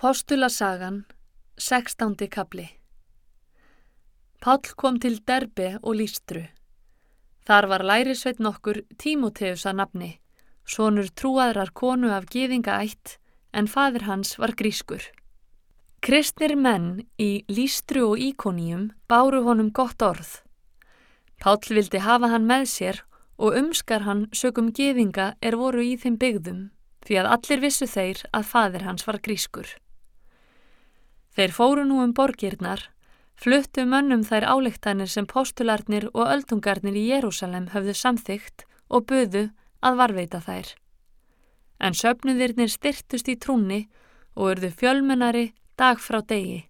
Postulasagan, 16. kapli Pál kom til Derbe og Lístru. Þar var lærisveit nokkur Tímoteus að nafni, sonur trúaðrar konu af geðinga ætt, en fadir hans var grískur. Kristnir menn í Lístru og Íkoníum báru honum gott orð. Pál vildi hafa hann með sér og umskar hann sögum geðinga er voru í þeim byggðum, því að allir vissu þeir að fadir hans var grískur. Þeir fóru nú um borgirnar, fluttu mönnum þær álektanir sem postularnir og öldungarnir í Jérúsalem höfðu samþygt og buðu að varveita þær. En söpnuðirnir styrtust í trúni og urðu fjölmennari dag frá degi.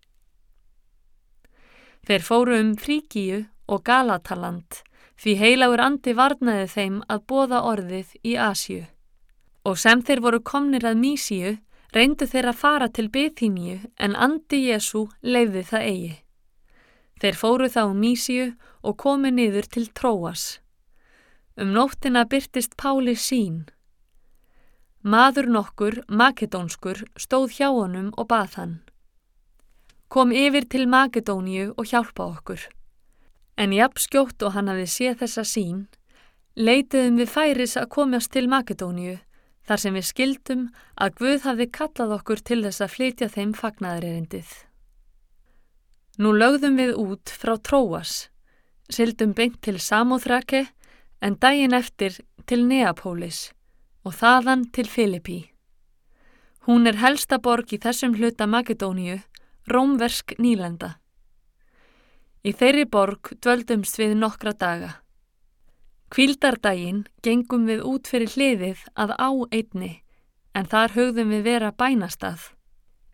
Þeir fóru um Fríkíu og Galataland því heilagur andi varnaði þeim að bóða orðið í Asju. Og sem þeir voru komnir að Mísíu reyndu þeir að fara til Bethíníu en andi Jésu leiði það eigi. Þeir fóru þá um Mísíu og komi niður til Tróas. Um nóttina byrtist Páli sín. Maður nokkur, makedónskur, stóð hjá honum og bað hann. Kom yfir til Makedóníu og hjálpa okkur. En jafn skjótt og hann hafi séð þessa sín, leitiðum við færis að komast til Makedóníu þar sem við skildum að Guð hafði kallað okkur til þess að flytja þeim fagnaðaririndið. Nú lögðum við út frá Tróas, sildum beint til Samóþrake en daginn eftir til Neapólis og þaðan til Filippi. Hún er helsta borg í þessum hluta Makedóníu, rómversk nýlenda. Í þeirri borg dvöldumst við nokkra daga. Kvíldardaginn gengum við út fyrir hliðið að á einni en þar höfðum við vera bænastað.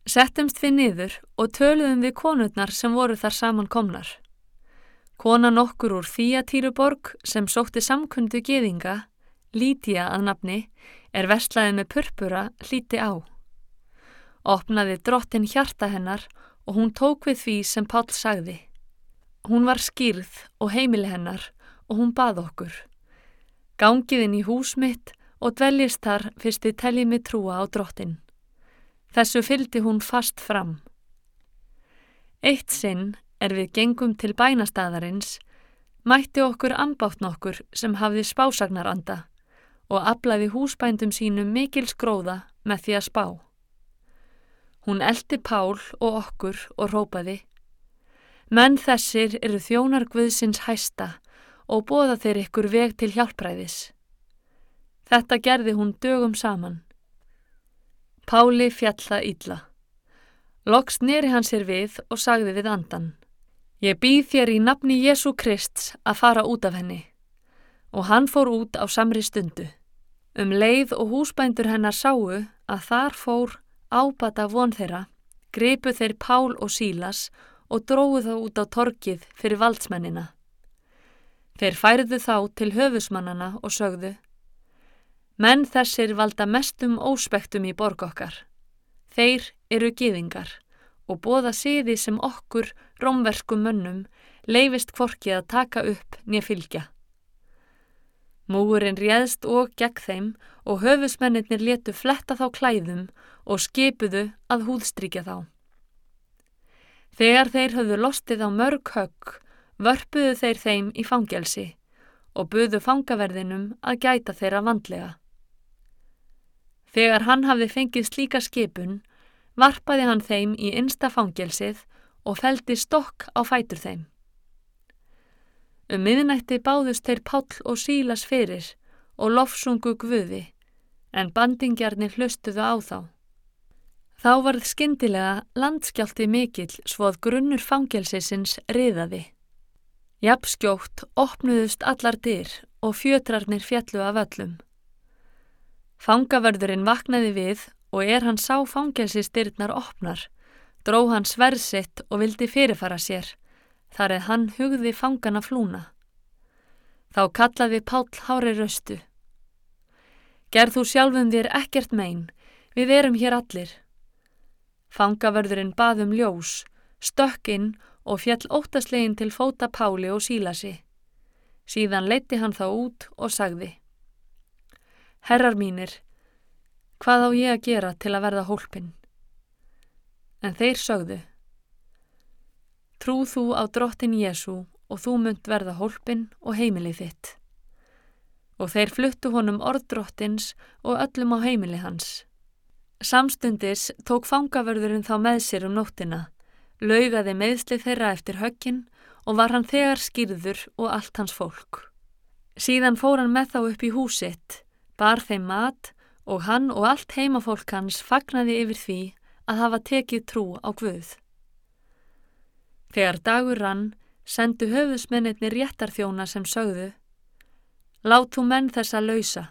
Settumst við niður og töluðum við konurnar sem voru þar saman komnar. Kona nokkur úr Þíatýruborg sem sótti samkundu geðinga, Lítia að nafni, er vestlaðið með purpura hlíti á. Opnaði drottin hjarta hennar og hún tók við því sem Pál sagði. Hún var skýrð og heimili hennar og hún bað okkur. Gangið inn í hús mitt og dveljist þar fyrst þið teljið mig trúa á drottin. Þessu fyldi hún fast fram. Eitt sinn er við gengum til bænastæðarins, mætti okkur ambátt nokkur sem hafði spásagnaranda og aflaði húsbændum sínum mikil skróða með því að spá. Hún eldi Pál og okkur og rópaði Menn þessir eru þjónar Guðsins hæsta og bóða þeir ykkur veg til hjálpræðis. Þetta gerði hún dögum saman. Páli fjalla ítla. Loks neri hann sér við og sagði við andan. Ég býð þér í nafni Jésu Krist að fara út af henni. Og hann fór út á samri stundu. Um leið og húsbændur hennar sáu að þar fór ábata von þeirra, greipu þeir Pál og Sílas og dróðu þá út á torkið fyrir valdsmennina. Þeir færðu þá til höfusmannana og sögðu Menn þessir valda mestum óspektum í borg okkar. Þeir eru giðingar og bóða siði sem okkur, romverskum mönnum, leifist kvorkið að taka upp nýja fylgja. Múurinn réðst og gegn þeim og höfusmennir letu fletta þá klæðum og skipuðu að húðstrykja þá. Þegar þeir höfðu lostið á mörg högg vörpuðu þeir þeim í fangelsi og buðu fangaverðinum að gæta þeirra vandlega. Þegar hann hafði fengið slíka skipun, varpaði hann þeim í einsta fangelsið og feldi stokk á fætur þeim. Um miðnætti báðust þeir Páll og Sílas fyrir og lofsungu guði, en bandingjarnir hlustuðu á þá. Þá varð skindilega landskjálti mikill svo að grunnur fangelsisins riðaði. Japskjótt opnuðust allar dyr og fjötrarnir fjallu af öllum. Fangavörðurinn vaknaði við og er hann sá fangelsistyrnar opnar, dró hann sversitt og vildi fyrirfara sér, þar eða hann hugði fangana flúna. Þá kallaði Páll hári röstu. Gerð þú sjálfum þér ekkert megin, við erum hér allir. Fangavörðurinn baðum ljós, stökkinn og fjall óttaslegin til fóta Páli og Sílasi. Síðan leiti hann þá út og sagði Herrar mínir, hvað á ég að gera til að verða hólpin? En þeir sögðu, Trú þú á drottin Jésu og þú munt verða hólpin og heimilið þitt. Og þeir fluttu honum orðdrottins og öllum á heimili hans. Samstundis tók fangavörðurinn þá með sér um nóttina, laugaði meðslið þeirra eftir höggin og var hann þegar skýrður og allt hans fólk. Síðan fór hann með þá upp í húsitt, bar þeim mat og hann og allt heimafólk hans fagnaði yfir því að hafa tekið trú á Guð. Þegar dagur rann, sendu höfðusmennirni réttarþjóna sem sögðu Lát þú menn þessa lausa.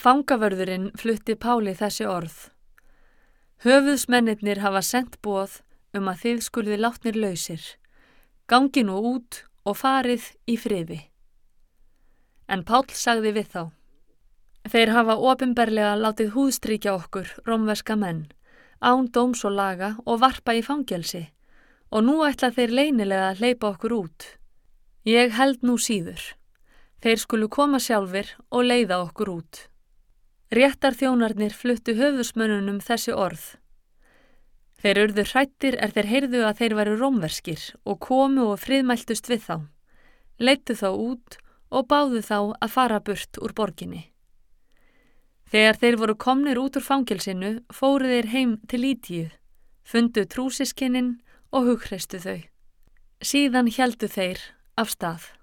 Fangavörðurinn flutti Páli þessi orð. Höfuðsmennirnir hafa sendt bóð um að þið skulði látnir lausir. Gangi nú út og farið í friði. En Pál sagði við þá. Þeir hafa ofinberlega látið húðstrykja okkur, romverska menn, án dóms og laga og varpa í fangelsi og nú ætla þeir leynilega að leipa okkur út. Ég held nú síður. Þeir skulu koma sjálfur og leiða okkur út. Réttar þjónarnir fluttu höfðusmönunum þessi orð. Þeir urðu hrættir er þeir heyrðu að þeir varu rómverskir og komu og friðmæltust við þá. Leittu þá út og báðu þá að fara burt úr borginni. Þegar þeir voru komnir út úr fangilsinu fóru þeir heim til Ítíu, fundu trúsiskinnin og hugreistu þau. Síðan heldu þeir af stað.